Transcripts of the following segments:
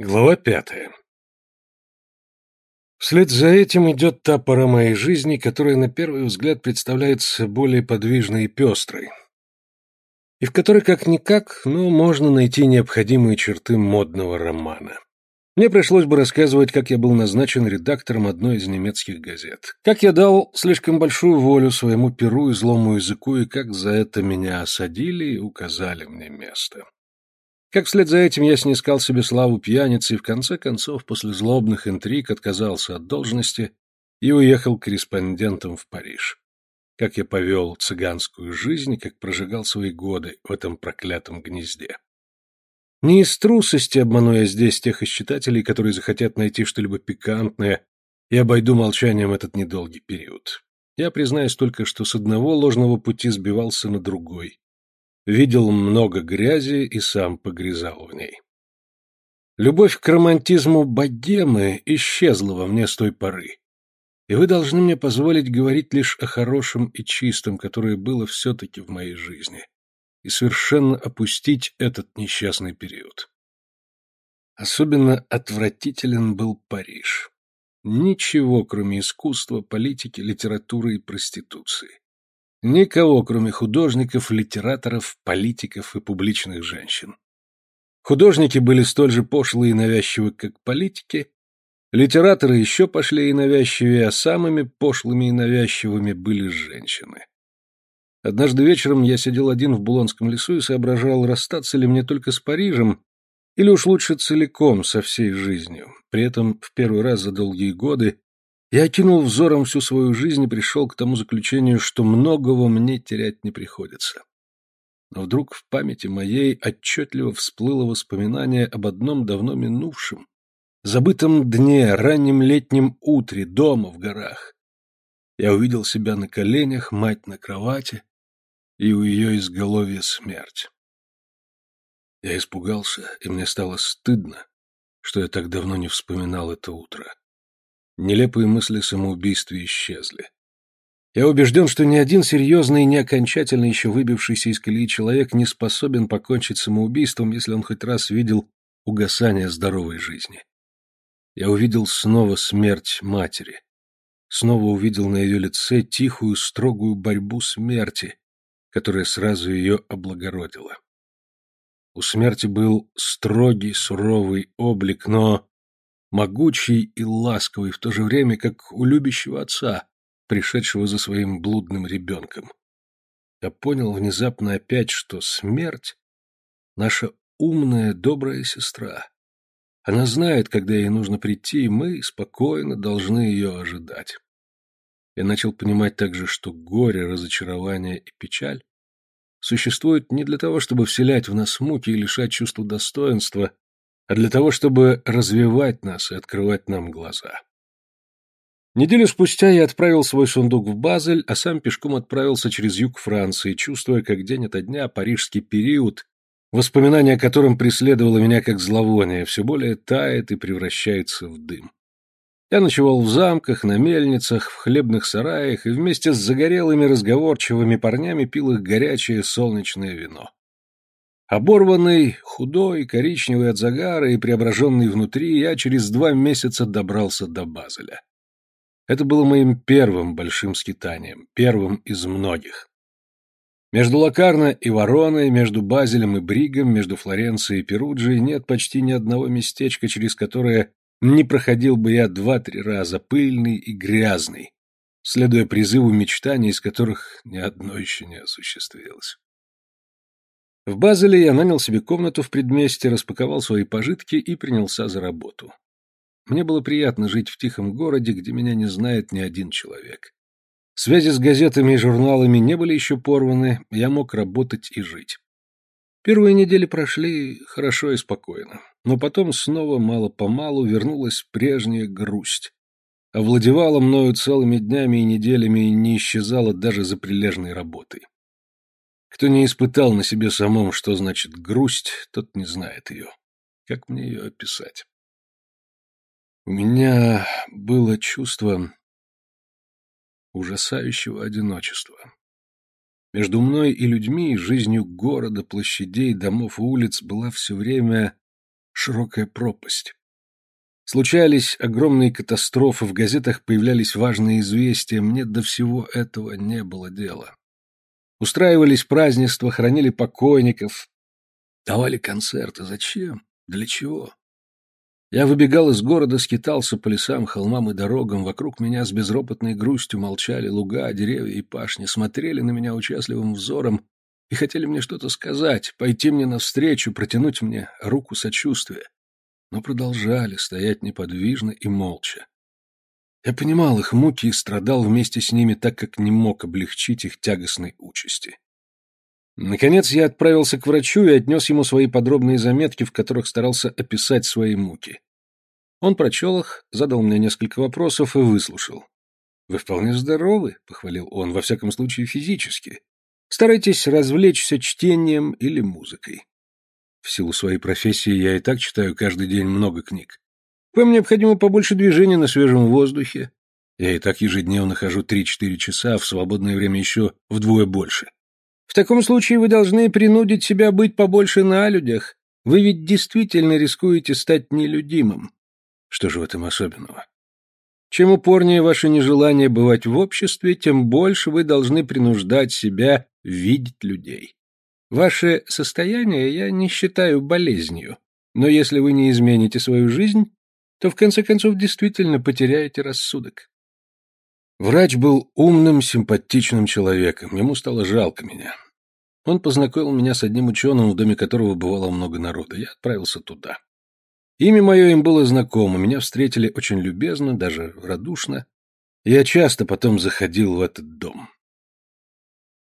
Глава пятая Вслед за этим идет та пора моей жизни, которая на первый взгляд представляется более подвижной и пестрой, и в которой как-никак, но можно найти необходимые черты модного романа. Мне пришлось бы рассказывать, как я был назначен редактором одной из немецких газет, как я дал слишком большую волю своему перу и злому языку, и как за это меня осадили и указали мне место. Как вслед за этим я снискал себе славу пьяницы и в конце концов после злобных интриг отказался от должности и уехал корреспондентом в Париж. Как я повел цыганскую жизнь, как прожигал свои годы в этом проклятом гнезде. Не из трусости обману я здесь тех из читателей, которые захотят найти что-либо пикантное, и обойду молчанием этот недолгий период. Я признаюсь только, что с одного ложного пути сбивался на другой. Видел много грязи и сам погрязал в ней. Любовь к романтизму богемы исчезла во мне с той поры. И вы должны мне позволить говорить лишь о хорошем и чистом, которое было все-таки в моей жизни и совершенно опустить этот несчастный период. Особенно отвратителен был Париж. Ничего, кроме искусства, политики, литературы и проституции. Никого, кроме художников, литераторов, политиков и публичных женщин. Художники были столь же пошлые и навязчивы, как политики, литераторы еще пошлее и навязчивее, а самыми пошлыми и навязчивыми были женщины. Однажды вечером я сидел один в Булонском лесу и соображал, расстаться ли мне только с Парижем, или уж лучше целиком со всей жизнью. При этом в первый раз за долгие годы я окинул взором всю свою жизнь и пришел к тому заключению, что многого мне терять не приходится. Но вдруг в памяти моей отчетливо всплыло воспоминание об одном давно минувшем, забытом дне, раннем летнем утре, дома в горах. Я увидел себя на коленях, мать на кровати, и у ее изголовья смерть. Я испугался, и мне стало стыдно, что я так давно не вспоминал это утро. Нелепые мысли самоубийства исчезли. Я убежден, что ни один серьезный и не окончательно еще выбившийся из колеи человек не способен покончить самоубийством, если он хоть раз видел угасание здоровой жизни. Я увидел снова смерть матери. Снова увидел на ее лице тихую, строгую борьбу смерти, которая сразу ее облагородила. У смерти был строгий, суровый облик, но могучий и ласковый в то же время, как у любящего отца, пришедшего за своим блудным ребенком. Я понял внезапно опять, что смерть — наша умная, добрая сестра. Она знает, когда ей нужно прийти, и мы спокойно должны ее ожидать. Я начал понимать также, что горе, разочарование и печаль существуют не для того, чтобы вселять в нас муки и лишать чувства достоинства, а для того, чтобы развивать нас и открывать нам глаза. Неделю спустя я отправил свой сундук в Базель, а сам пешком отправился через юг Франции, чувствуя, как день ото дня парижский период, воспоминание о котором преследовало меня как зловоние, все более тает и превращается в дым. Я ночевал в замках, на мельницах, в хлебных сараях и вместе с загорелыми разговорчивыми парнями пил их горячее солнечное вино. Оборванный, худой, коричневый от загара и преображенный внутри, я через два месяца добрался до Базеля. Это было моим первым большим скитанием, первым из многих. Между Лакарно и Вороной, между Базелем и Бригом, между Флоренцией и Перуджей нет почти ни одного местечка, через которое не проходил бы я два-три раза, пыльный и грязный, следуя призыву мечтаний, из которых ни одно еще не осуществилось. В Базеле я нанял себе комнату в предместе, распаковал свои пожитки и принялся за работу. Мне было приятно жить в тихом городе, где меня не знает ни один человек. Связи с газетами и журналами не были еще порваны, я мог работать и жить. Первые недели прошли хорошо и спокойно, но потом снова мало-помалу вернулась прежняя грусть. Овладевала мною целыми днями и неделями и не исчезала даже за прилежной работой. Кто не испытал на себе самом, что значит грусть, тот не знает ее. Как мне ее описать? У меня было чувство ужасающего одиночества. Между мной и людьми, жизнью города, площадей, домов и улиц была все время широкая пропасть. Случались огромные катастрофы, в газетах появлялись важные известия, мне до всего этого не было дела. Устраивались празднества, хоронили покойников, давали концерты. Зачем? Для чего? Я выбегал из города, скитался по лесам, холмам и дорогам. Вокруг меня с безропотной грустью молчали луга, деревья и пашни, смотрели на меня участливым взором и хотели мне что-то сказать, пойти мне навстречу, протянуть мне руку сочувствия. Но продолжали стоять неподвижно и молча. Я понимал их муки и страдал вместе с ними, так как не мог облегчить их тягостной участи. Наконец я отправился к врачу и отнес ему свои подробные заметки, в которых старался описать свои муки. Он прочел их, задал мне несколько вопросов и выслушал. «Вы вполне здоровы», — похвалил он, — «во всяком случае физически. Старайтесь развлечься чтением или музыкой. В силу своей профессии я и так читаю каждый день много книг. Вам необходимо побольше движения на свежем воздухе. Я и так ежедневно хожу 3-4 часа, а в свободное время еще вдвое больше. В таком случае вы должны принудить себя быть побольше на людях. Вы ведь действительно рискуете стать нелюдимым. Что же в этом особенного? Чем упорнее ваше нежелание бывать в обществе, тем больше вы должны принуждать себя видеть людей. Ваше состояние я не считаю болезнью, но если вы не измените свою жизнь, то в конце концов действительно потеряете рассудок. Врач был умным, симпатичным человеком, ему стало жалко меня. Он познакомил меня с одним ученым, в доме которого бывало много народа. Я отправился туда. Имя мое им было знакомо, меня встретили очень любезно, даже радушно. Я часто потом заходил в этот дом.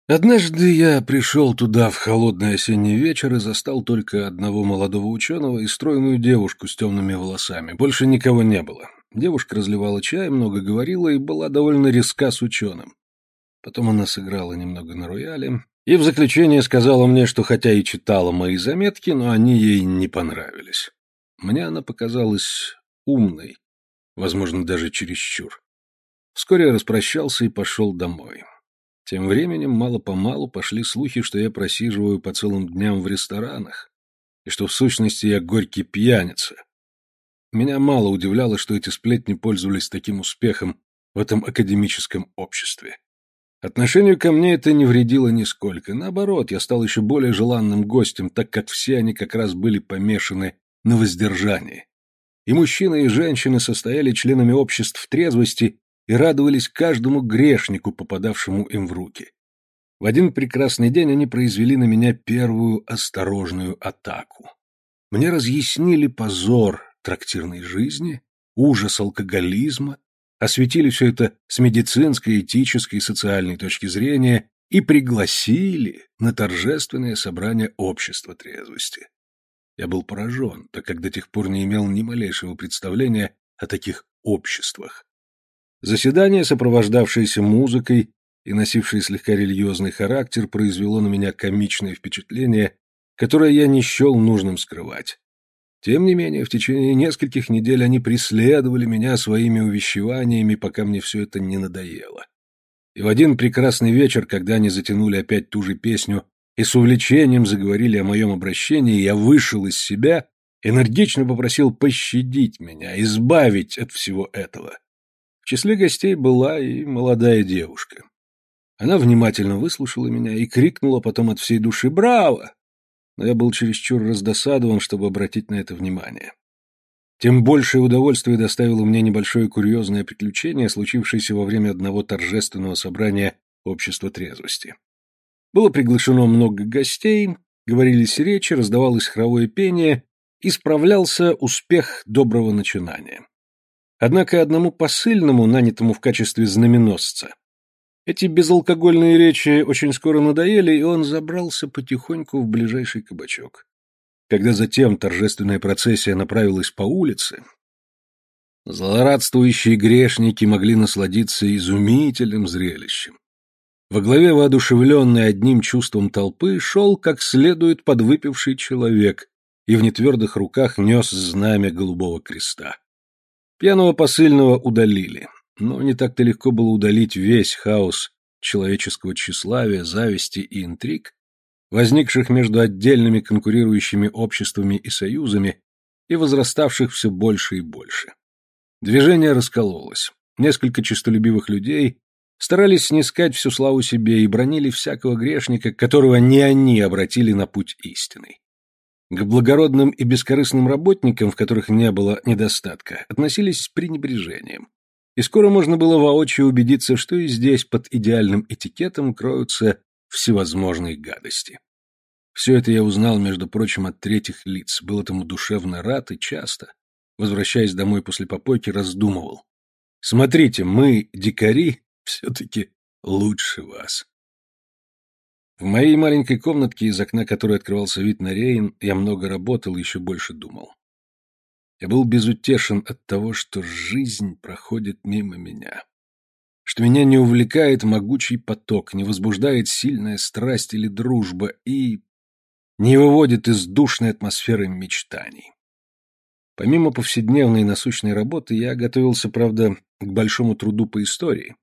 Однажды я пришел туда в холодный осенний вечер и застал только одного молодого ученого и стройную девушку с темными волосами. Больше никого не было. Девушка разливала чай, много говорила и была довольно резка с ученым. Потом она сыграла немного на рояле и в заключение сказала мне, что хотя и читала мои заметки, но они ей не понравились. Мне она показалась умной, возможно, даже чересчур. Вскоре я распрощался и пошел домой. Тем временем мало-помалу пошли слухи, что я просиживаю по целым дням в ресторанах, и что в сущности я горький пьяница, меня мало удивляло, что эти сплетни пользовались таким успехом в этом академическом обществе. Отношению ко мне это не вредило нисколько. Наоборот, я стал еще более желанным гостем, так как все они как раз были помешаны на воздержании. И мужчины, и женщины состояли членами обществ трезвости и радовались каждому грешнику, попадавшему им в руки. В один прекрасный день они произвели на меня первую осторожную атаку. Мне разъяснили позор, трактирной жизни, ужас алкоголизма, осветили все это с медицинской, этической и социальной точки зрения и пригласили на торжественное собрание общества трезвости. Я был поражен, так как до тех пор не имел ни малейшего представления о таких обществах. Заседание, сопровождавшееся музыкой и носившее слегка религиозный характер, произвело на меня комичное впечатление, которое я не счел нужным скрывать. Тем не менее, в течение нескольких недель они преследовали меня своими увещеваниями, пока мне все это не надоело. И в один прекрасный вечер, когда они затянули опять ту же песню и с увлечением заговорили о моем обращении, я вышел из себя, энергично попросил пощадить меня, избавить от всего этого. В числе гостей была и молодая девушка. Она внимательно выслушала меня и крикнула потом от всей души «Браво! но я был чересчур раздосадован, чтобы обратить на это внимание. Тем большее удовольствие доставило мне небольшое курьезное приключение, случившееся во время одного торжественного собрания общества трезвости. Было приглашено много гостей, говорились речи, раздавалось хоровое пение, и справлялся успех доброго начинания. Однако одному посыльному, нанятому в качестве знаменосца, эти безалкогольные речи очень скоро надоели, и он забрался потихоньку в ближайший кабачок. Когда затем торжественная процессия направилась по улице, злорадствующие грешники могли насладиться изумительным зрелищем. Во главе воодушевленный одним чувством толпы шел как следует подвыпивший человек и в нетвердых руках нес знамя голубого креста. Пьяного посыльного удалили. Но не так-то легко было удалить весь хаос человеческого тщеславия, зависти и интриг, возникших между отдельными конкурирующими обществами и союзами, и возраставших все больше и больше. Движение раскололось. Несколько честолюбивых людей старались снискать всю славу себе и бронили всякого грешника, которого не они обратили на путь истинный. К благородным и бескорыстным работникам, в которых не было недостатка, относились с пренебрежением. И скоро можно было воочию убедиться, что и здесь под идеальным этикетом кроются всевозможные гадости. Все это я узнал, между прочим, от третьих лиц, был этому душевно рад и часто, возвращаясь домой после попойки, раздумывал. Смотрите, мы, дикари, все-таки лучше вас. В моей маленькой комнатке, из окна которой открывался вид на Рейн, я много работал и еще больше думал. Я был безутешен от того, что жизнь проходит мимо меня. Что меня не увлекает могучий поток, не возбуждает сильная страсть или дружба и не выводит из душной атмосферы мечтаний. Помимо повседневной насущной работы, я готовился, правда, к большому труду по истории,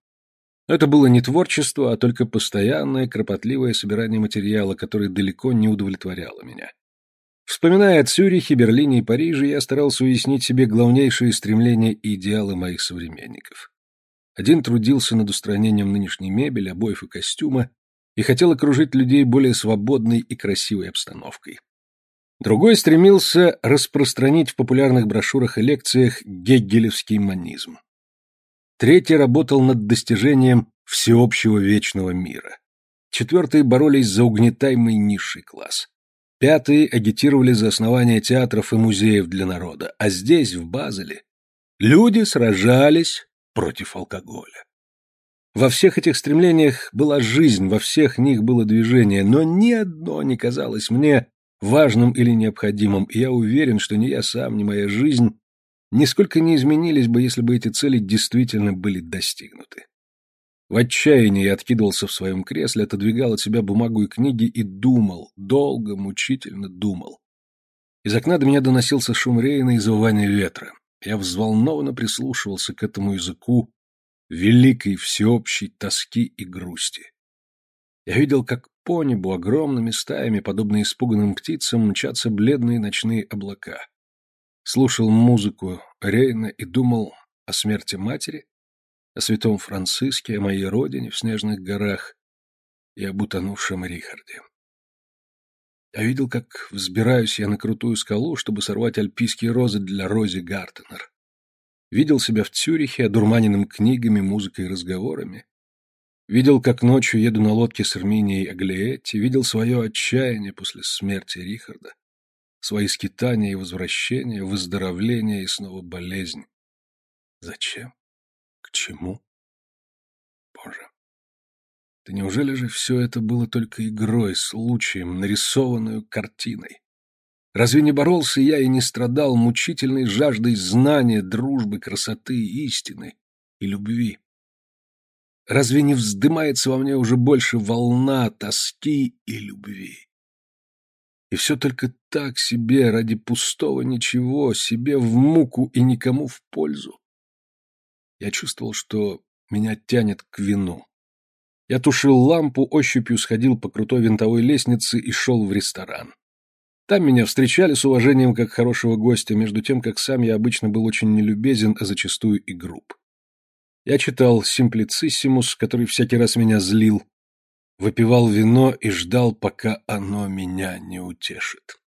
это было не творчество, а только постоянное, кропотливое собирание материала, которое далеко не удовлетворяло меня. Вспоминая о Цюрихе, Берлине и Париже, я старался уяснить себе главнейшие стремления и идеалы моих современников. Один трудился над устранением нынешней мебели, обоев и костюма, и хотел окружить людей более свободной и красивой обстановкой. Другой стремился распространить в популярных брошюрах и лекциях гегелевский манизм. Третий работал над достижением всеобщего вечного мира. Четвертые боролись за угнетаемый низший класс. Пятые агитировали за основание театров и музеев для народа. А здесь, в Базеле, люди сражались против алкоголя. Во всех этих стремлениях была жизнь, во всех них было движение, но ни одно не казалось мне важным или необходимым, и я уверен, что ни я сам, ни моя жизнь нисколько не изменились бы, если бы эти цели действительно были достигнуты. В отчаянии я откидывался в своем кресле, отодвигал от себя бумагу и книги и думал, долго, мучительно думал. Из окна до меня доносился шум рейна и завывание ветра. Я взволнованно прислушивался к этому языку великой всеобщей тоски и грусти. Я видел, как по небу огромными стаями, подобно испуганным птицам, мчатся бледные ночные облака слушал музыку Рейна и думал о смерти матери, о святом Франциске, о моей родине в снежных горах и об утонувшем Рихарде. Я видел, как взбираюсь я на крутую скалу, чтобы сорвать альпийские розы для Рози Гартенер. Видел себя в Цюрихе, одурманенным книгами, музыкой и разговорами. Видел, как ночью еду на лодке с Арминией Аглиетти, видел свое отчаяние после смерти Рихарда свои скитания и возвращения, выздоровление и снова болезнь. Зачем? К чему? Боже. Да неужели же все это было только игрой, случаем, нарисованную картиной? Разве не боролся я и не страдал мучительной жаждой знания, дружбы, красоты, истины и любви? Разве не вздымается во мне уже больше волна тоски и любви? И все только так себе, ради пустого ничего, себе в муку и никому в пользу. Я чувствовал, что меня тянет к вину. Я тушил лампу, ощупью сходил по крутой винтовой лестнице и шел в ресторан. Там меня встречали с уважением как хорошего гостя, между тем, как сам я обычно был очень нелюбезен, а зачастую и груб. Я читал «Симплициссимус», который всякий раз меня злил, выпивал вино и ждал, пока оно меня не утешит.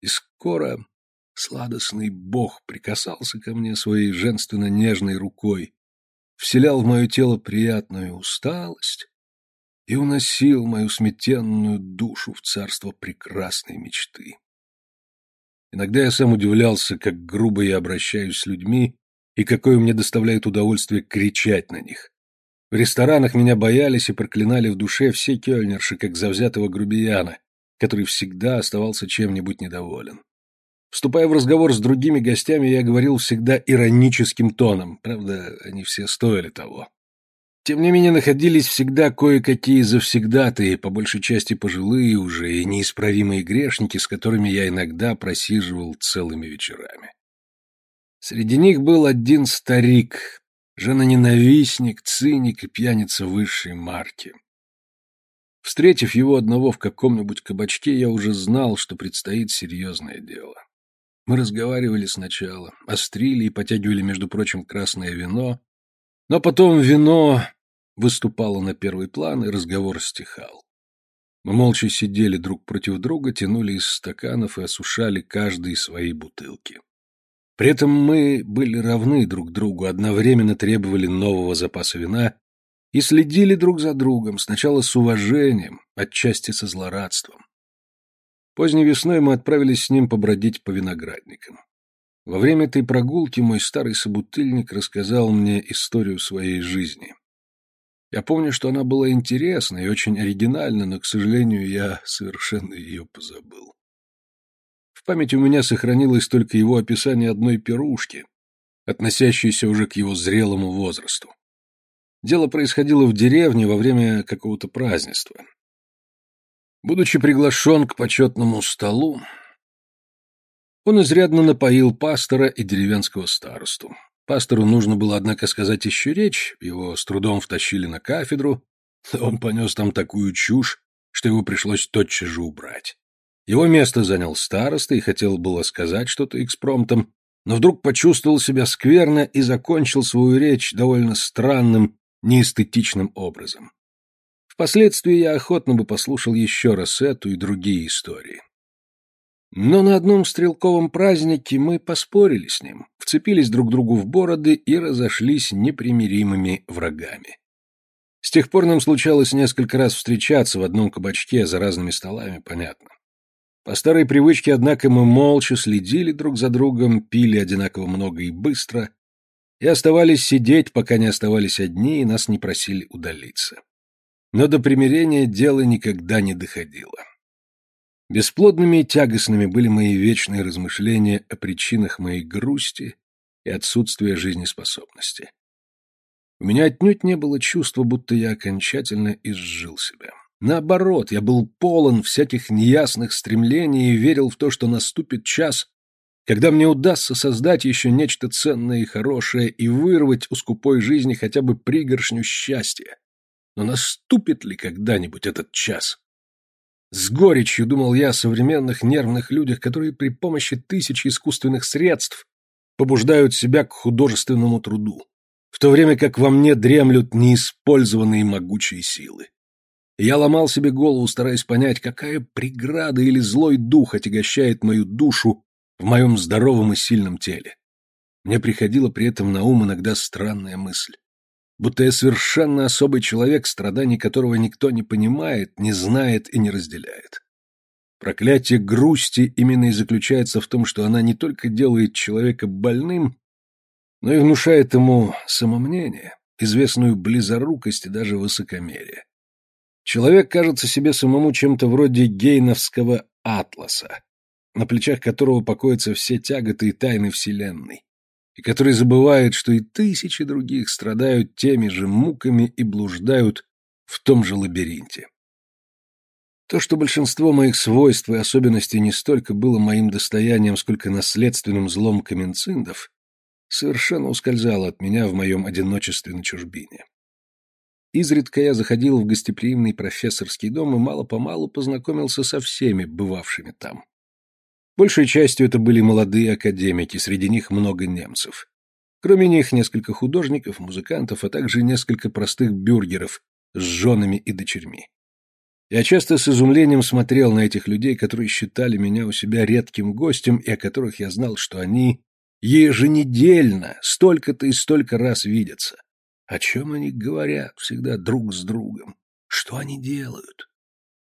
И скоро сладостный бог прикасался ко мне своей женственно-нежной рукой, вселял в мое тело приятную усталость и уносил мою сметенную душу в царство прекрасной мечты. Иногда я сам удивлялся, как грубо я обращаюсь с людьми и какое мне доставляет удовольствие кричать на них. В ресторанах меня боялись и проклинали в душе все кёльнерши, как завзятого грубияна, который всегда оставался чем-нибудь недоволен. Вступая в разговор с другими гостями, я говорил всегда ироническим тоном, правда, они все стоили того. Тем не менее, находились всегда кое-какие завсегдатые, по большей части пожилые уже и неисправимые грешники, с которыми я иногда просиживал целыми вечерами. Среди них был один старик, Жена-ненавистник, циник и пьяница высшей марки. Встретив его одного в каком-нибудь кабачке, я уже знал, что предстоит серьезное дело. Мы разговаривали сначала, острили и потягивали, между прочим, красное вино, но потом вино выступало на первый план, и разговор стихал. Мы молча сидели друг против друга, тянули из стаканов и осушали каждый свои бутылки. При этом мы были равны друг другу, одновременно требовали нового запаса вина и следили друг за другом, сначала с уважением, отчасти со злорадством. Поздней весной мы отправились с ним побродить по виноградникам. Во время этой прогулки мой старый собутыльник рассказал мне историю своей жизни. Я помню, что она была интересна и очень оригинальна, но, к сожалению, я совершенно ее позабыл. В памяти у меня сохранилось только его описание одной пирушки, относящейся уже к его зрелому возрасту. Дело происходило в деревне во время какого-то празднества. Будучи приглашен к почетному столу, он изрядно напоил пастора и деревенского старосту. Пастору нужно было, однако, сказать еще речь, его с трудом втащили на кафедру, он понес там такую чушь, что его пришлось тотчас же убрать. Его место занял староста и хотел было сказать что-то экспромтом, но вдруг почувствовал себя скверно и закончил свою речь довольно странным, неэстетичным образом. Впоследствии я охотно бы послушал еще раз эту и другие истории. Но на одном стрелковом празднике мы поспорили с ним, вцепились друг другу в бороды и разошлись непримиримыми врагами. С тех пор нам случалось несколько раз встречаться в одном кабачке за разными столами, понятно. По старой привычке, однако, мы молча следили друг за другом, пили одинаково много и быстро, и оставались сидеть, пока не оставались одни, и нас не просили удалиться. Но до примирения дело никогда не доходило. Бесплодными и тягостными были мои вечные размышления о причинах моей грусти и отсутствия жизнеспособности. У меня отнюдь не было чувства, будто я окончательно изжил себя. Наоборот, я был полон всяких неясных стремлений и верил в то, что наступит час, когда мне удастся создать еще нечто ценное и хорошее и вырвать у скупой жизни хотя бы пригоршню счастья. Но наступит ли когда-нибудь этот час? С горечью думал я о современных нервных людях, которые при помощи тысяч искусственных средств побуждают себя к художественному труду, в то время как во мне дремлют неиспользованные могучие силы. Я ломал себе голову, стараясь понять, какая преграда или злой дух отягощает мою душу в моем здоровом и сильном теле. Мне приходила при этом на ум иногда странная мысль будто я совершенно особый человек, страданий которого никто не понимает, не знает и не разделяет. Проклятие грусти именно и заключается в том, что она не только делает человека больным, но и внушает ему самомнение, известную близорукость и даже высокомерие. Человек кажется себе самому чем-то вроде гейновского атласа, на плечах которого покоятся все тяготы и тайны Вселенной, и который забывает, что и тысячи других страдают теми же муками и блуждают в том же лабиринте. То, что большинство моих свойств и особенностей не столько было моим достоянием, сколько наследственным злом каменциндов, совершенно ускользало от меня в моем одиночестве на чужбине. Изредка я заходил в гостеприимный профессорский дом и мало-помалу познакомился со всеми бывавшими там. Большей частью это были молодые академики, среди них много немцев. Кроме них несколько художников, музыкантов, а также несколько простых бюргеров с женами и дочерьми. Я часто с изумлением смотрел на этих людей, которые считали меня у себя редким гостем и о которых я знал, что они еженедельно столько-то и столько раз видятся. О чем они говорят всегда друг с другом? Что они делают?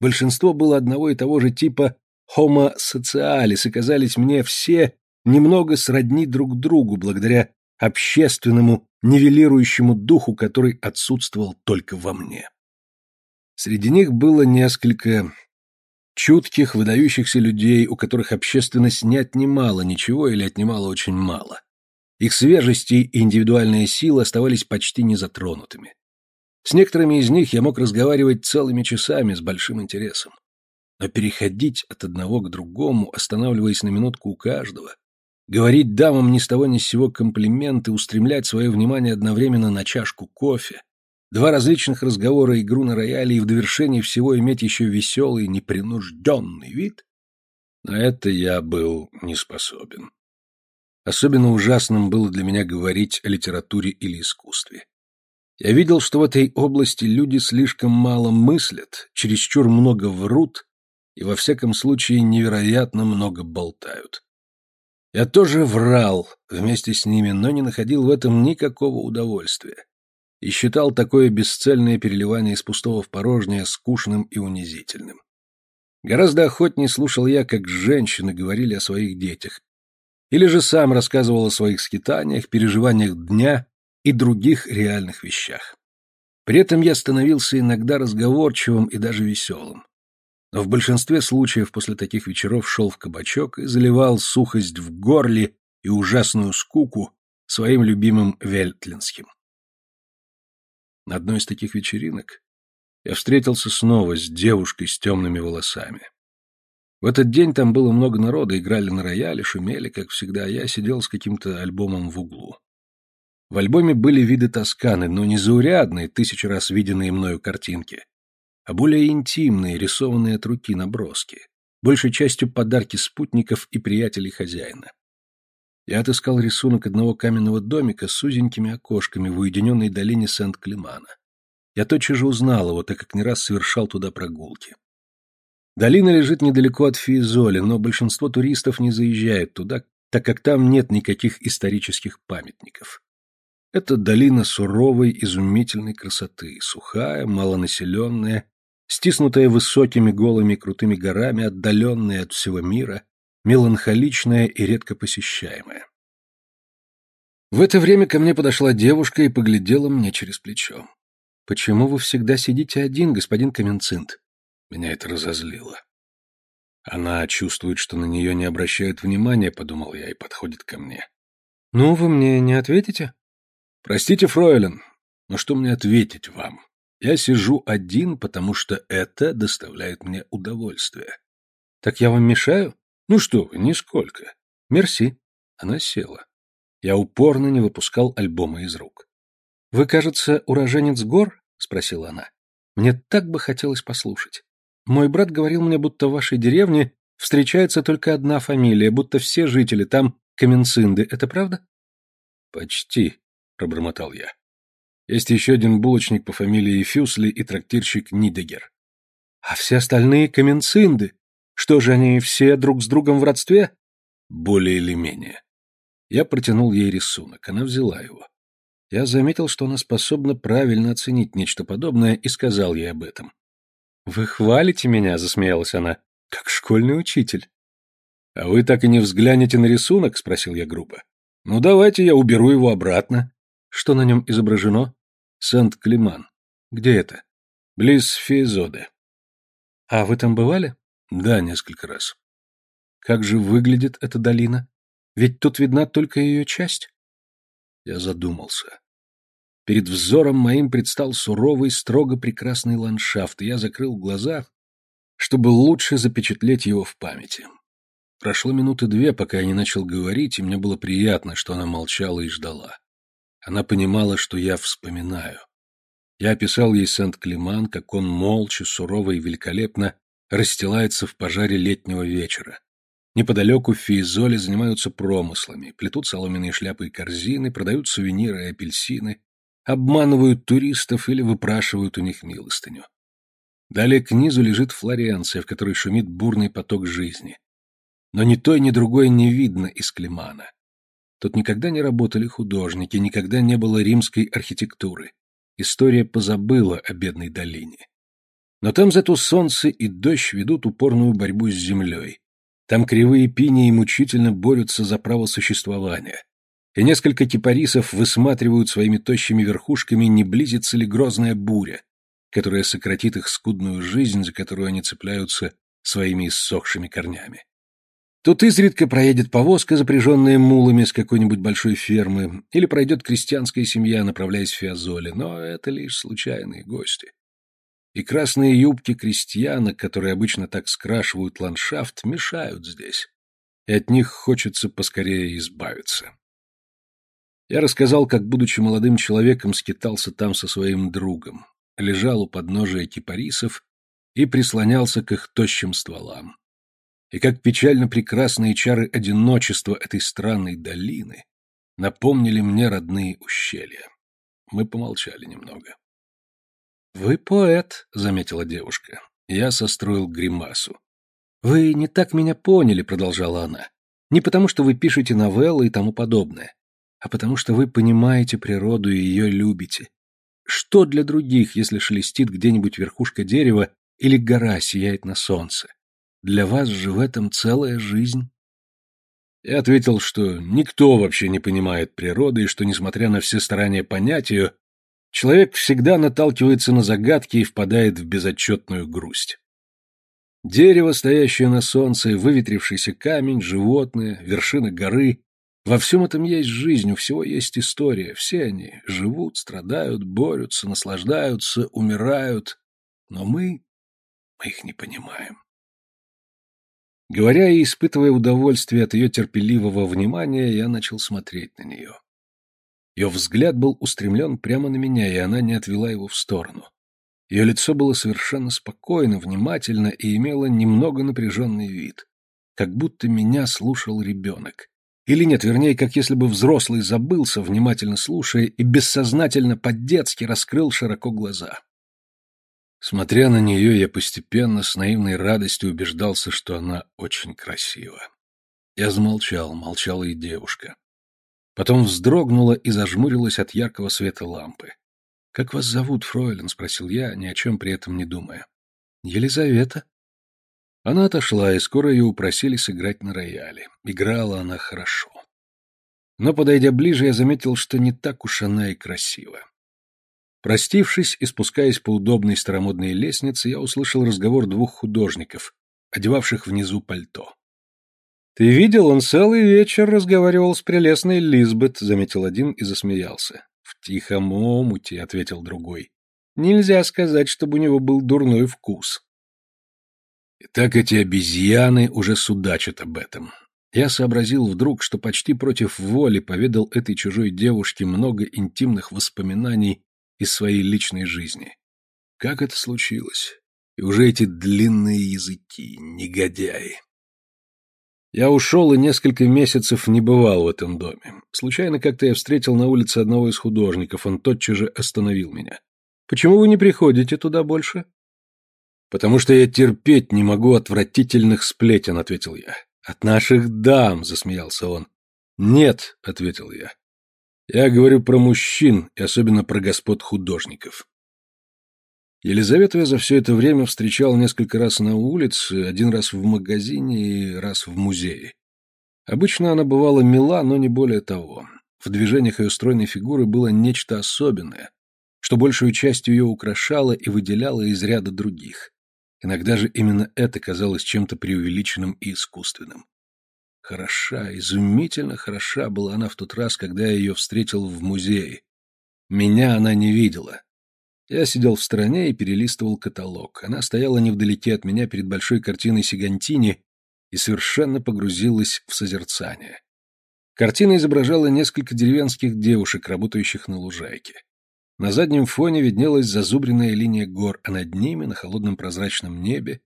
Большинство было одного и того же типа homo socialis, и казались мне все немного сродни друг другу благодаря общественному нивелирующему духу, который отсутствовал только во мне. Среди них было несколько чутких, выдающихся людей, у которых общественность не отнимала ничего или отнимала очень мало. Их свежесть и индивидуальная сила оставались почти незатронутыми. С некоторыми из них я мог разговаривать целыми часами с большим интересом. Но переходить от одного к другому, останавливаясь на минутку у каждого, говорить дамам ни с того ни с сего комплименты, устремлять свое внимание одновременно на чашку кофе, два различных разговора, игру на рояле и в довершении всего иметь еще веселый, непринужденный вид, На это я был не способен. Особенно ужасным было для меня говорить о литературе или искусстве. Я видел, что в этой области люди слишком мало мыслят, чересчур много врут и, во всяком случае, невероятно много болтают. Я тоже врал вместе с ними, но не находил в этом никакого удовольствия и считал такое бесцельное переливание из пустого в порожнее скучным и унизительным. Гораздо охотнее слушал я, как женщины говорили о своих детях, или же сам рассказывал о своих скитаниях, переживаниях дня и других реальных вещах. При этом я становился иногда разговорчивым и даже веселым. Но в большинстве случаев после таких вечеров шел в кабачок и заливал сухость в горле и ужасную скуку своим любимым вельтлинским. На одной из таких вечеринок я встретился снова с девушкой с темными волосами. В этот день там было много народа, играли на рояле, шумели, как всегда, а я сидел с каким-то альбомом в углу. В альбоме были виды Тосканы, но не заурядные, тысячу раз виденные мною картинки, а более интимные, рисованные от руки наброски, большей частью подарки спутников и приятелей хозяина. Я отыскал рисунок одного каменного домика с узенькими окошками в уединенной долине Сент-Климана. Я тотчас же узнал его, так как не раз совершал туда прогулки. Долина лежит недалеко от Фиезоли, но большинство туристов не заезжает туда, так как там нет никаких исторических памятников. Это долина суровой, изумительной красоты, сухая, малонаселенная, стиснутая высокими голыми крутыми горами, отдаленная от всего мира, меланхоличная и редко посещаемая. В это время ко мне подошла девушка и поглядела мне через плечо. «Почему вы всегда сидите один, господин Каменцинт?» Меня это разозлило. Она чувствует, что на нее не обращают внимания, подумал я, и подходит ко мне. «Ну, вы мне не ответите?» «Простите, фройлен, но что мне ответить вам? Я сижу один, потому что это доставляет мне удовольствие». «Так я вам мешаю?» «Ну что вы, нисколько». «Мерси». Она села. Я упорно не выпускал альбома из рук. «Вы, кажется, уроженец гор?» — спросила она. «Мне так бы хотелось послушать. Мой брат говорил мне, будто в вашей деревне встречается только одна фамилия, будто все жители там Каменцинды. Это правда? Почти, пробормотал я. Есть еще один булочник по фамилии Фюсли и трактирщик Нидегер. А все остальные Каменцинды? Что же они все друг с другом в родстве? Более или менее. Я протянул ей рисунок, она взяла его. Я заметил, что она способна правильно оценить нечто подобное, и сказал ей об этом. «Вы хвалите меня?» — засмеялась она. «Как школьный учитель». «А вы так и не взглянете на рисунок?» — спросил я грубо. «Ну, давайте я уберу его обратно». «Что на нем изображено?» «Сент-Климан». «Где это?» «Близ Фейзоде». «А вы там бывали?» «Да, несколько раз». «Как же выглядит эта долина? Ведь тут видна только ее часть». Я задумался. Перед взором моим предстал суровый, строго прекрасный ландшафт, и я закрыл глаза, чтобы лучше запечатлеть его в памяти. Прошло минуты две, пока я не начал говорить, и мне было приятно, что она молчала и ждала. Она понимала, что я вспоминаю. Я описал ей Сент-Климан, как он молча, сурово и великолепно расстилается в пожаре летнего вечера. Неподалеку в Фейзоле занимаются промыслами, плетут соломенные шляпы и корзины, продают сувениры и апельсины, обманывают туристов или выпрашивают у них милостыню. Далее к низу лежит Флоренция, в которой шумит бурный поток жизни. Но ни той, ни другой не видно из Климана. Тут никогда не работали художники, никогда не было римской архитектуры. История позабыла о бедной долине. Но там зато солнце и дождь ведут упорную борьбу с землей. Там кривые пинии мучительно борются за право существования и несколько кипарисов высматривают своими тощими верхушками, не близится ли грозная буря, которая сократит их скудную жизнь, за которую они цепляются своими иссохшими корнями. Тут изредка проедет повозка, запряженная мулами с какой-нибудь большой фермы, или пройдет крестьянская семья, направляясь в Фиазоле, но это лишь случайные гости. И красные юбки крестьянок, которые обычно так скрашивают ландшафт, мешают здесь, и от них хочется поскорее избавиться. Я рассказал, как, будучи молодым человеком, скитался там со своим другом, лежал у подножия кипарисов и прислонялся к их тощим стволам. и как печально прекрасные чары одиночества этой странной долины напомнили мне родные ущелья. Мы помолчали немного. «Вы поэт», — заметила девушка. Я состроил гримасу. «Вы не так меня поняли», — продолжала она. «Не потому, что вы пишете новеллы и тому подобное, а потому что вы понимаете природу и ее любите. Что для других, если шелестит где-нибудь верхушка дерева или гора сияет на солнце? Для вас же в этом целая жизнь». Я ответил, что никто вообще не понимает природы и что, несмотря на все старания понять ее, человек всегда наталкивается на загадки и впадает в безотчетную грусть. Дерево, стоящее на солнце, выветрившийся камень, животные, вершина горы — во всем этом есть жизнь, у всего есть история. Все они живут, страдают, борются, наслаждаются, умирают. Но мы... мы их не понимаем. Говоря и испытывая удовольствие от ее терпеливого внимания, я начал смотреть на нее. Ее взгляд был устремлен прямо на меня, и она не отвела его в сторону. Ее лицо было совершенно спокойно, внимательно и имело немного напряженный вид. Как будто меня слушал ребенок. Или нет, вернее, как если бы взрослый забылся, внимательно слушая, и бессознательно по-детски раскрыл широко глаза. Смотря на нее, я постепенно с наивной радостью убеждался, что она очень красива. Я замолчал, молчала и девушка. Потом вздрогнула и зажмурилась от яркого света лампы. «Как вас зовут, фройлен?» — спросил я, ни о чем при этом не думая. «Елизавета». Она отошла, и скоро ее упросили сыграть на рояле. Играла она хорошо. Но, подойдя ближе, я заметил, что не так уж она и красива. Простившись и спускаясь по удобной старомодной лестнице, я услышал разговор двух художников, одевавших внизу пальто. «Ты видел, он целый вечер разговаривал с прелестной Лизбет», — заметил один и засмеялся. «В тихом омуте», — ответил другой. «Нельзя сказать, чтобы у него был дурной вкус». И так эти обезьяны уже судачат об этом. Я сообразил вдруг, что почти против воли поведал этой чужой девушке много интимных воспоминаний из своей личной жизни. Как это случилось? И уже эти длинные языки, негодяи. Я ушел и несколько месяцев не бывал в этом доме. Случайно как-то я встретил на улице одного из художников, он тотчас же остановил меня. «Почему вы не приходите туда больше?» «Потому что я терпеть не могу отвратительных сплетен», — ответил я. «От наших дам», — засмеялся он. «Нет», — ответил я. Я говорю про мужчин и особенно про господ художников. Елизавету я за все это время встречал несколько раз на улице, один раз в магазине и раз в музее. Обычно она бывала мила, но не более того. В движениях ее стройной фигуры было нечто особенное, что большую частью ее украшало и выделяло из ряда других. Иногда же именно это казалось чем-то преувеличенным и искусственным. Хороша, изумительно хороша была она в тот раз, когда я ее встретил в музее. Меня она не видела. Я сидел в стороне и перелистывал каталог. Она стояла невдалеке от меня перед большой картиной Сигантини и совершенно погрузилась в созерцание. Картина изображала несколько деревенских девушек, работающих на лужайке. На заднем фоне виднелась зазубренная линия гор, а над ними, на холодном прозрачном небе,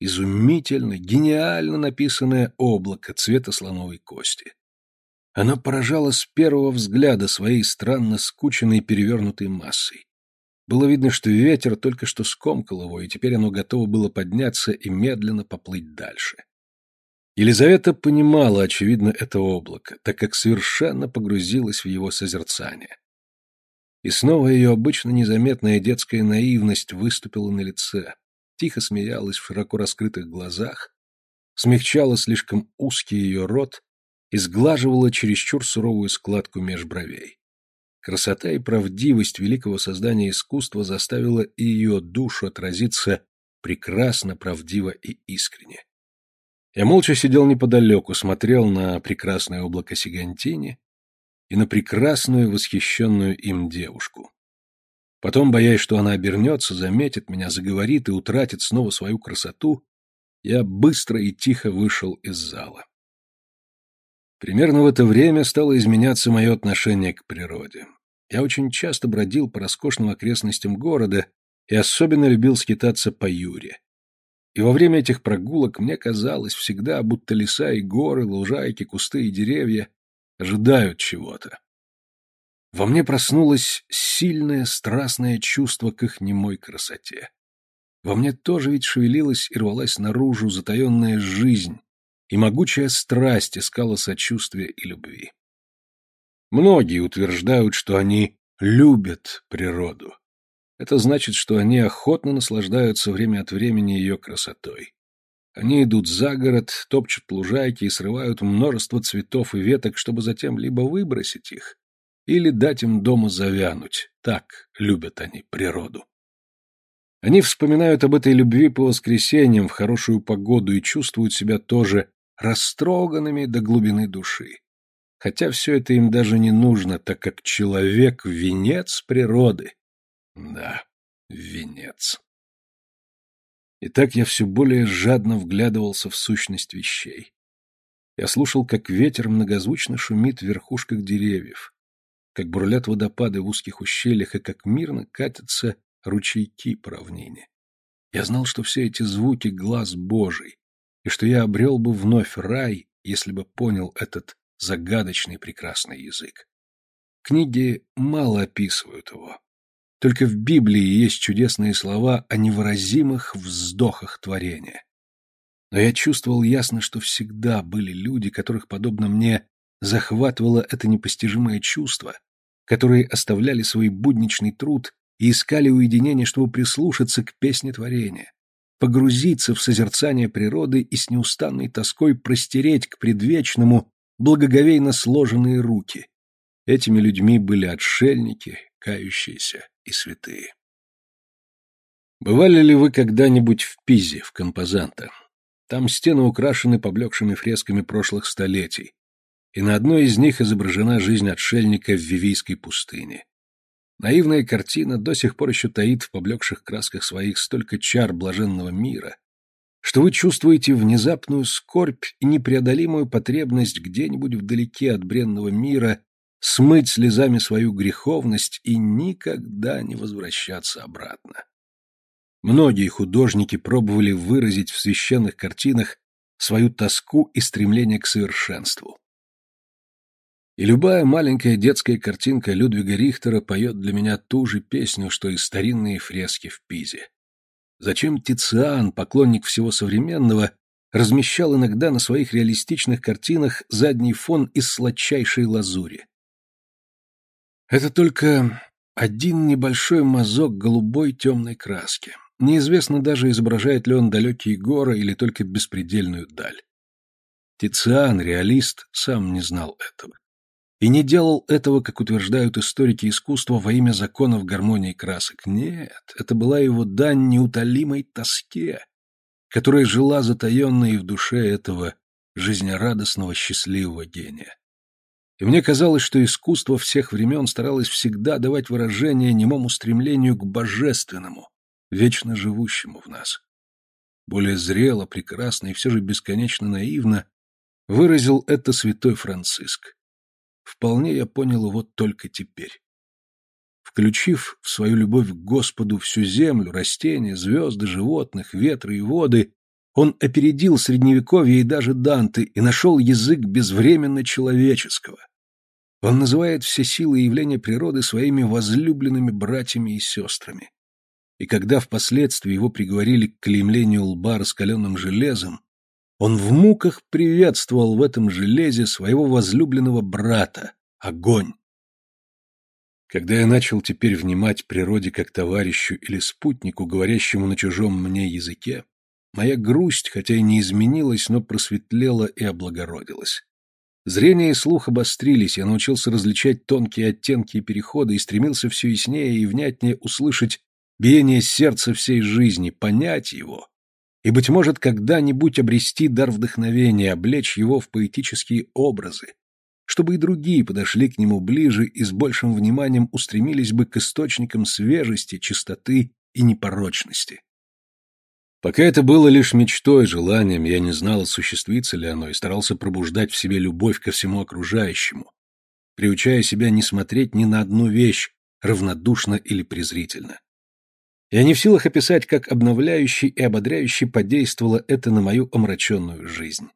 изумительно, гениально написанное облако цвета слоновой кости. Оно поражало с первого взгляда своей странно скученной перевернутой массой. Было видно, что ветер только что скомкал его, и теперь оно готово было подняться и медленно поплыть дальше. Елизавета понимала, очевидно, это облако, так как совершенно погрузилась в его созерцание. И снова ее обычно незаметная детская наивность выступила на лице тихо смеялась в широко раскрытых глазах, смягчала слишком узкий ее рот и сглаживала чересчур суровую складку меж бровей. Красота и правдивость великого создания искусства заставила и ее душу отразиться прекрасно, правдиво и искренне. Я молча сидел неподалеку, смотрел на прекрасное облако Сигантини и на прекрасную, восхищенную им девушку. Потом, боясь, что она обернется, заметит меня, заговорит и утратит снова свою красоту, я быстро и тихо вышел из зала. Примерно в это время стало изменяться мое отношение к природе. Я очень часто бродил по роскошным окрестностям города и особенно любил скитаться по Юре. И во время этих прогулок мне казалось всегда, будто леса и горы, лужайки, кусты и деревья ожидают чего-то. Во мне проснулось сильное страстное чувство к их немой красоте. Во мне тоже ведь шевелилась и рвалась наружу затаенная жизнь, и могучая страсть искала сочувствия и любви. Многие утверждают, что они любят природу. Это значит, что они охотно наслаждаются время от времени ее красотой. Они идут за город, топчут лужайки и срывают множество цветов и веток, чтобы затем либо выбросить их, или дать им дома завянуть. Так любят они природу. Они вспоминают об этой любви по воскресеньям в хорошую погоду и чувствуют себя тоже растроганными до глубины души. Хотя все это им даже не нужно, так как человек — венец природы. Да, венец. И так я все более жадно вглядывался в сущность вещей. Я слушал, как ветер многозвучно шумит в верхушках деревьев, как бурлят водопады в узких ущельях и как мирно катятся ручейки по равнине. Я знал, что все эти звуки — глаз Божий, и что я обрел бы вновь рай, если бы понял этот загадочный прекрасный язык. Книги мало описывают его. Только в Библии есть чудесные слова о невыразимых вздохах творения. Но я чувствовал ясно, что всегда были люди, которых, подобно мне, захватывало это непостижимое чувство, которые оставляли свой будничный труд и искали уединение, чтобы прислушаться к песне творения, погрузиться в созерцание природы и с неустанной тоской простереть к предвечному благоговейно сложенные руки. Этими людьми были отшельники, кающиеся и святые. Бывали ли вы когда-нибудь в Пизе, в Композанто? Там стены украшены поблекшими фресками прошлых столетий, и на одной из них изображена жизнь отшельника в Вивийской пустыне. Наивная картина до сих пор еще таит в поблекших красках своих столько чар блаженного мира, что вы чувствуете внезапную скорбь и непреодолимую потребность где-нибудь вдалеке от бренного мира смыть слезами свою греховность и никогда не возвращаться обратно. Многие художники пробовали выразить в священных картинах свою тоску и стремление к совершенству. И любая маленькая детская картинка Людвига Рихтера поет для меня ту же песню, что и старинные фрески в Пизе. Зачем Тициан, поклонник всего современного, размещал иногда на своих реалистичных картинах задний фон из сладчайшей лазури? Это только один небольшой мазок голубой темной краски. Неизвестно даже, изображает ли он далекие горы или только беспредельную даль. Тициан, реалист, сам не знал этого и не делал этого, как утверждают историки искусства, во имя законов гармонии красок. Нет, это была его дань неутолимой тоске, которая жила затаенной в душе этого жизнерадостного счастливого гения. И мне казалось, что искусство всех времен старалось всегда давать выражение немому стремлению к божественному, вечно живущему в нас. Более зрело, прекрасно и все же бесконечно наивно выразил это святой Франциск. Вполне я понял его только теперь. Включив в свою любовь к Господу всю землю, растения, звезды, животных, ветры и воды, он опередил Средневековье и даже Данте и нашел язык безвременно человеческого. Он называет все силы и явления природы своими возлюбленными братьями и сестрами. И когда впоследствии его приговорили к клеймлению лба раскаленным железом, он в муках приветствовал в этом железе своего возлюбленного брата, огонь. Когда я начал теперь внимать природе как товарищу или спутнику, говорящему на чужом мне языке, моя грусть, хотя и не изменилась, но просветлела и облагородилась. Зрение и слух обострились, я научился различать тонкие оттенки и переходы и стремился все яснее и внятнее услышать биение сердца всей жизни, понять его и, быть может, когда-нибудь обрести дар вдохновения, облечь его в поэтические образы, чтобы и другие подошли к нему ближе и с большим вниманием устремились бы к источникам свежести, чистоты и непорочности. Пока это было лишь мечтой, желанием, я не знал, осуществится ли оно, и старался пробуждать в себе любовь ко всему окружающему, приучая себя не смотреть ни на одну вещь равнодушно или презрительно. Я не в силах описать, как обновляющий и ободряющий подействовало это на мою омраченную жизнь.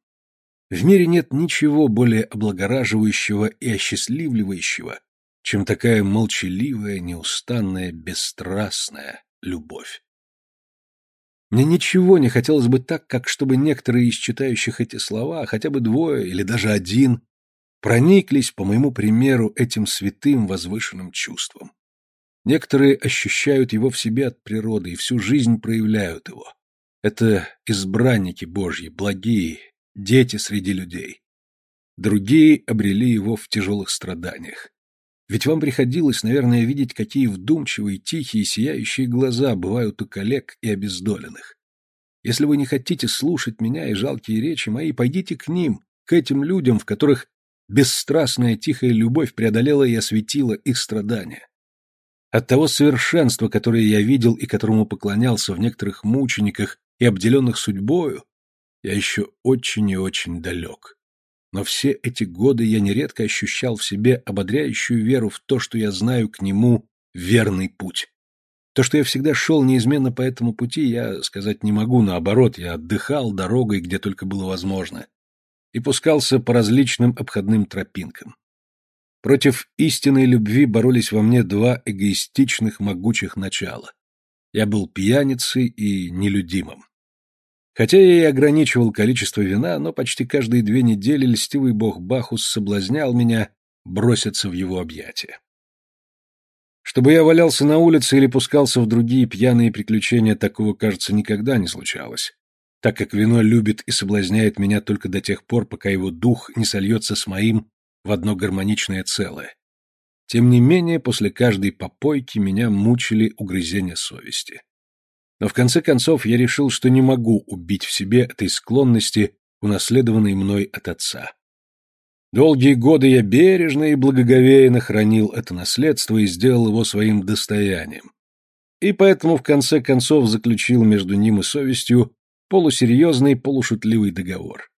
В мире нет ничего более облагораживающего и осчастливливающего, чем такая молчаливая, неустанная, бесстрастная любовь. Мне ничего не хотелось бы так, как чтобы некоторые из читающих эти слова, хотя бы двое или даже один, прониклись, по моему примеру, этим святым возвышенным чувством. Некоторые ощущают его в себе от природы и всю жизнь проявляют его. Это избранники Божьи, благие, дети среди людей. Другие обрели его в тяжелых страданиях. Ведь вам приходилось, наверное, видеть, какие вдумчивые, тихие, сияющие глаза бывают у коллег и обездоленных. Если вы не хотите слушать меня и жалкие речи мои, пойдите к ним, к этим людям, в которых бесстрастная тихая любовь преодолела и осветила их страдания. От того совершенства, которое я видел и которому поклонялся в некоторых мучениках и обделенных судьбою, я еще очень и очень далек. Но все эти годы я нередко ощущал в себе ободряющую веру в то, что я знаю к нему верный путь. То, что я всегда шел неизменно по этому пути, я сказать не могу, наоборот, я отдыхал дорогой, где только было возможно, и пускался по различным обходным тропинкам. Против истинной любви боролись во мне два эгоистичных могучих начала. Я был пьяницей и нелюдимым. Хотя я и ограничивал количество вина, но почти каждые две недели льстивый бог Бахус соблазнял меня броситься в его объятия. Чтобы я валялся на улице или пускался в другие пьяные приключения, такого, кажется, никогда не случалось, так как вино любит и соблазняет меня только до тех пор, пока его дух не сольется с моим в одно гармоничное целое. Тем не менее, после каждой попойки меня мучили угрызения совести. Но в конце концов я решил, что не могу убить в себе этой склонности, унаследованной мной от отца. Долгие годы я бережно и благоговейно хранил это наследство и сделал его своим достоянием. И поэтому в конце концов заключил между ним и совестью полусерьезный, полушутливый договор.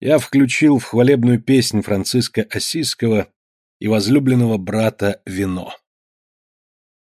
Я включил в хвалебную песнь Франциска Осиского и возлюбленного брата вино.